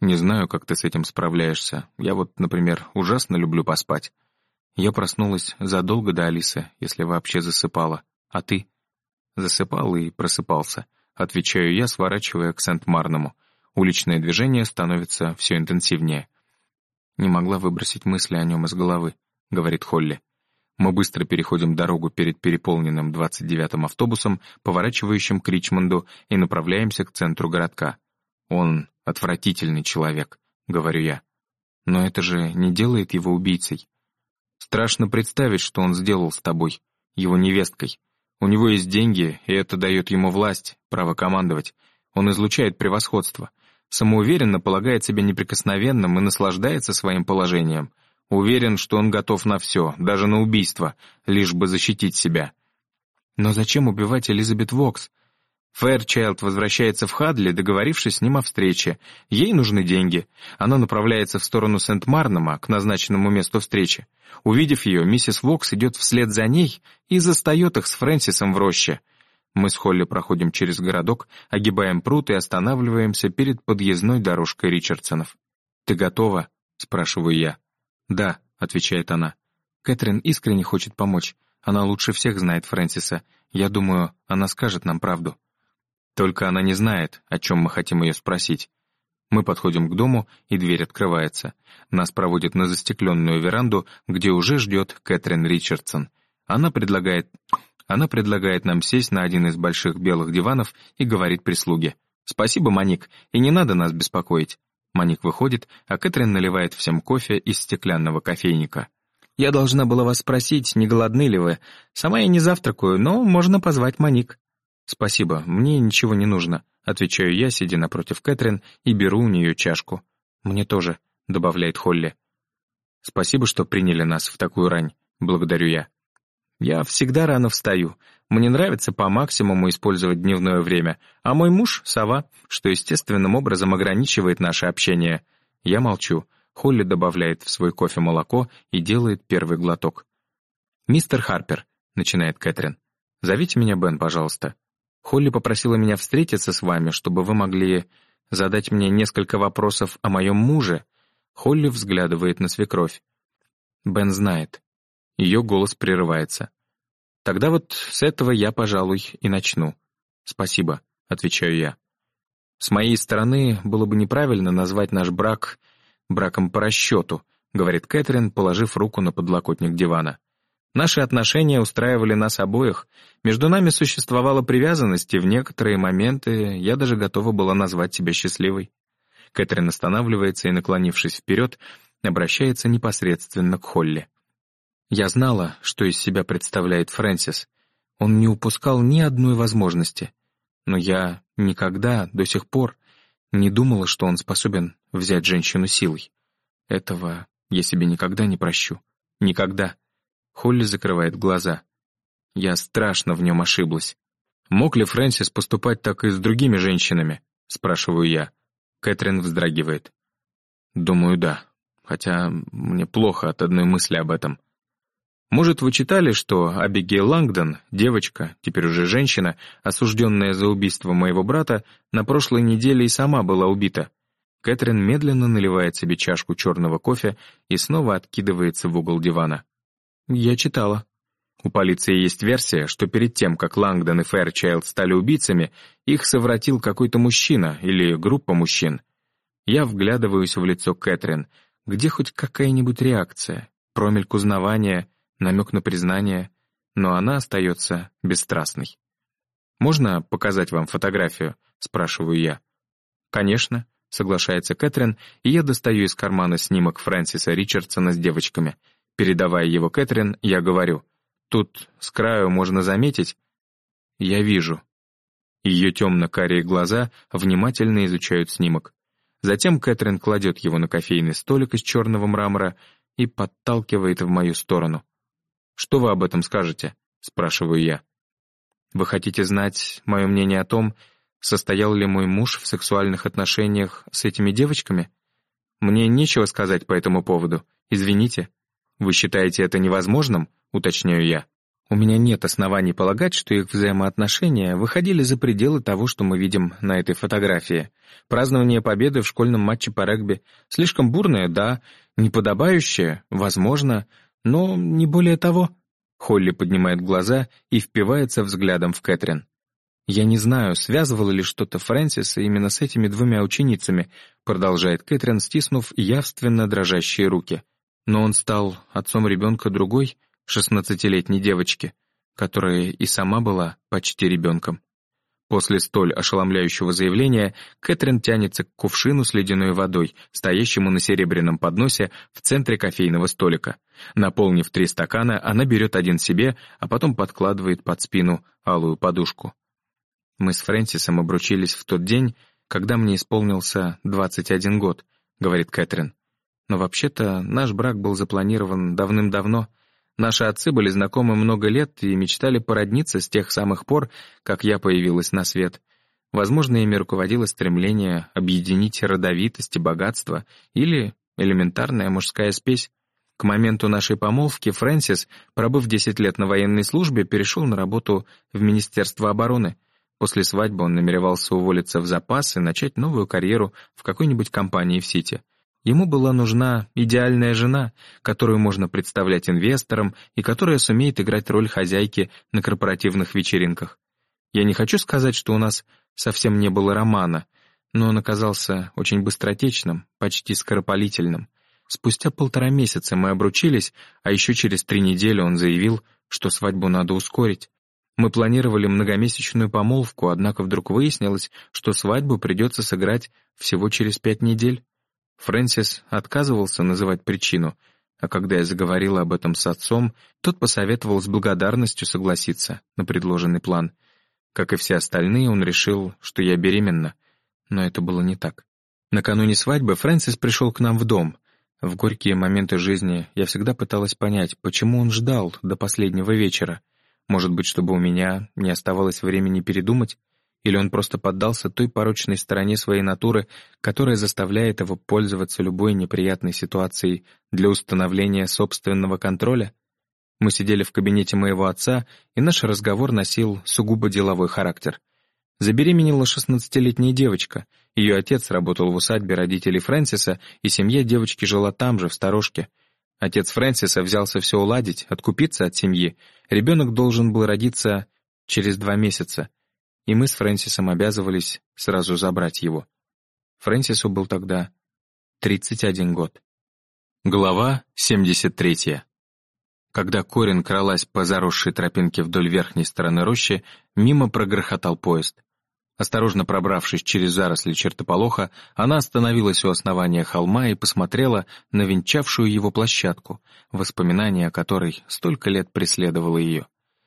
Не знаю, как ты с этим справляешься. Я вот, например, ужасно люблю поспать. Я проснулась задолго до Алисы, если вообще засыпала. А ты? Засыпал и просыпался. Отвечаю я, сворачивая к Сент-Марному. Уличное движение становится все интенсивнее. Не могла выбросить мысли о нем из головы, говорит Холли. Мы быстро переходим дорогу перед переполненным 29-м автобусом, поворачивающим к Ричмонду, и направляемся к центру городка. Он отвратительный человек, говорю я. Но это же не делает его убийцей. Страшно представить, что он сделал с тобой, его невесткой. У него есть деньги, и это дает ему власть, право командовать. Он излучает превосходство. Самоуверенно полагает себя неприкосновенным и наслаждается своим положением. Уверен, что он готов на все, даже на убийство, лишь бы защитить себя. Но зачем убивать Элизабет Вокс? Фэрчайлд возвращается в Хадли, договорившись с ним о встрече. Ей нужны деньги. Она направляется в сторону Сент-Марнома, к назначенному месту встречи. Увидев ее, миссис Вокс идет вслед за ней и застает их с Фрэнсисом в роще. Мы с Холли проходим через городок, огибаем пруд и останавливаемся перед подъездной дорожкой Ричардсонов. «Ты готова?» — спрашиваю я. «Да», — отвечает она. «Кэтрин искренне хочет помочь. Она лучше всех знает Фрэнсиса. Я думаю, она скажет нам правду». Только она не знает, о чем мы хотим ее спросить. Мы подходим к дому, и дверь открывается. Нас проводят на застекленную веранду, где уже ждет Кэтрин Ричардсон. Она предлагает... Она предлагает нам сесть на один из больших белых диванов и говорит прислуге. «Спасибо, Маник, и не надо нас беспокоить». Маник выходит, а Кэтрин наливает всем кофе из стеклянного кофейника. «Я должна была вас спросить, не голодны ли вы? Сама я не завтракаю, но можно позвать Маник». «Спасибо, мне ничего не нужно», — отвечаю я, сидя напротив Кэтрин, и беру у нее чашку. «Мне тоже», — добавляет Холли. «Спасибо, что приняли нас в такую рань», — благодарю я. «Я всегда рано встаю. Мне нравится по максимуму использовать дневное время, а мой муж — сова, что естественным образом ограничивает наше общение. Я молчу. Холли добавляет в свой кофе молоко и делает первый глоток. «Мистер Харпер», — начинает Кэтрин, — «зовите меня Бен, пожалуйста». Холли попросила меня встретиться с вами, чтобы вы могли задать мне несколько вопросов о моем муже. Холли взглядывает на свекровь. Бен знает. Ее голос прерывается. Тогда вот с этого я, пожалуй, и начну. Спасибо, отвечаю я. С моей стороны было бы неправильно назвать наш брак браком по расчету, говорит Кэтрин, положив руку на подлокотник дивана. Наши отношения устраивали нас обоих, между нами существовала привязанность, и в некоторые моменты я даже готова была назвать себя счастливой. Кэтрин останавливается и, наклонившись вперед, обращается непосредственно к Холли. Я знала, что из себя представляет Фрэнсис. Он не упускал ни одной возможности. Но я никогда, до сих пор, не думала, что он способен взять женщину силой. Этого я себе никогда не прощу. Никогда. Холли закрывает глаза. Я страшно в нем ошиблась. Мог ли Фрэнсис поступать так и с другими женщинами? Спрашиваю я. Кэтрин вздрагивает. Думаю, да. Хотя мне плохо от одной мысли об этом. Может, вы читали, что Абигейл Лангдон, девочка, теперь уже женщина, осужденная за убийство моего брата, на прошлой неделе и сама была убита? Кэтрин медленно наливает себе чашку черного кофе и снова откидывается в угол дивана. «Я читала». У полиции есть версия, что перед тем, как Лангдон и Фэрчайлд стали убийцами, их совратил какой-то мужчина или группа мужчин. Я вглядываюсь в лицо Кэтрин. Где хоть какая-нибудь реакция? Промельк узнавания, намек на признание. Но она остается бесстрастной. «Можно показать вам фотографию?» — спрашиваю я. «Конечно», — соглашается Кэтрин, и я достаю из кармана снимок Фрэнсиса Ричардсона с девочками — Передавая его Кэтрин, я говорю, «Тут с краю можно заметить...» «Я вижу». Ее темно-карие глаза внимательно изучают снимок. Затем Кэтрин кладет его на кофейный столик из черного мрамора и подталкивает в мою сторону. «Что вы об этом скажете?» — спрашиваю я. «Вы хотите знать мое мнение о том, состоял ли мой муж в сексуальных отношениях с этими девочками? Мне нечего сказать по этому поводу, извините». «Вы считаете это невозможным?» — уточняю я. У меня нет оснований полагать, что их взаимоотношения выходили за пределы того, что мы видим на этой фотографии. Празднование победы в школьном матче по регби слишком бурное, да, неподобающее, возможно, но не более того. Холли поднимает глаза и впивается взглядом в Кэтрин. «Я не знаю, связывало ли что-то Фрэнсиса именно с этими двумя ученицами», продолжает Кэтрин, стиснув явственно дрожащие руки. «Но он стал отцом ребенка другой, шестнадцатилетней девочки, которая и сама была почти ребенком. После столь ошеломляющего заявления Кэтрин тянется к кувшину с ледяной водой, стоящему на серебряном подносе в центре кофейного столика. Наполнив три стакана, она берет один себе, а потом подкладывает под спину алую подушку. «Мы с Фрэнсисом обручились в тот день, когда мне исполнился 21 год», — говорит Кэтрин. «Но вообще-то наш брак был запланирован давным-давно, Наши отцы были знакомы много лет и мечтали породниться с тех самых пор, как я появилась на свет. Возможно, ими руководило стремление объединить родовитость и богатство или элементарная мужская спесь. К моменту нашей помолвки Фрэнсис, пробыв 10 лет на военной службе, перешел на работу в Министерство обороны. После свадьбы он намеревался уволиться в запас и начать новую карьеру в какой-нибудь компании в Сити. Ему была нужна идеальная жена, которую можно представлять инвесторам и которая сумеет играть роль хозяйки на корпоративных вечеринках. Я не хочу сказать, что у нас совсем не было романа, но он оказался очень быстротечным, почти скоропалительным. Спустя полтора месяца мы обручились, а еще через три недели он заявил, что свадьбу надо ускорить. Мы планировали многомесячную помолвку, однако вдруг выяснилось, что свадьбу придется сыграть всего через пять недель. Фрэнсис отказывался называть причину, а когда я заговорила об этом с отцом, тот посоветовал с благодарностью согласиться на предложенный план. Как и все остальные, он решил, что я беременна, но это было не так. Накануне свадьбы Фрэнсис пришел к нам в дом. В горькие моменты жизни я всегда пыталась понять, почему он ждал до последнего вечера. Может быть, чтобы у меня не оставалось времени передумать? Или он просто поддался той порочной стороне своей натуры, которая заставляет его пользоваться любой неприятной ситуацией для установления собственного контроля? Мы сидели в кабинете моего отца, и наш разговор носил сугубо деловой характер. Забеременела шестнадцатилетняя девочка. Ее отец работал в усадьбе родителей Фрэнсиса, и семья девочки жила там же, в сторожке. Отец Фрэнсиса взялся все уладить, откупиться от семьи. Ребенок должен был родиться через два месяца и мы с Фрэнсисом обязывались сразу забрать его. Фрэнсису был тогда 31 год. Глава 73. Когда Корин кралась по заросшей тропинке вдоль верхней стороны рощи, мимо прогрохотал поезд. Осторожно пробравшись через заросли чертополоха, она остановилась у основания холма и посмотрела на венчавшую его площадку, воспоминание о которой столько лет преследовало ее.